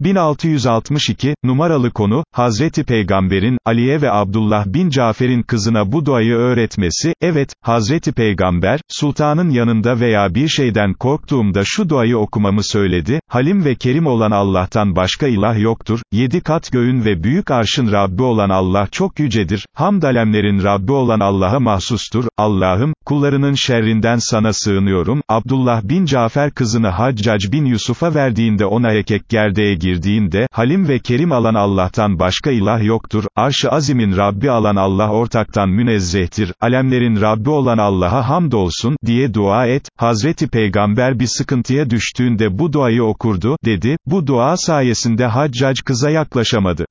1662, numaralı konu, Hazreti Peygamber'in, Aliye ve Abdullah bin Cafer'in kızına bu duayı öğretmesi, evet, Hazreti Peygamber, sultanın yanında veya bir şeyden korktuğumda şu duayı okumamı söyledi, Halim ve Kerim olan Allah'tan başka ilah yoktur, yedi kat göğün ve büyük arşın Rabbi olan Allah çok yücedir, hamd alemlerin Rabbi olan Allah'a mahsustur, Allah'ım, kullarının şerrinden sana sığınıyorum, Abdullah bin Cafer kızını Haccac bin Yusuf'a verdiğinde ona ekek gerdeğe girdiğinde, Halim ve Kerim alan Allah'tan başka ilah yoktur, arş-ı azimin Rabbi alan Allah ortaktan münezzehtir, alemlerin Rabbi olan Allah'a hamdolsun, diye dua et, Hazreti Peygamber bir sıkıntıya düştüğünde bu duayı okurdu, dedi, bu dua sayesinde Haccac kıza yaklaşamadı.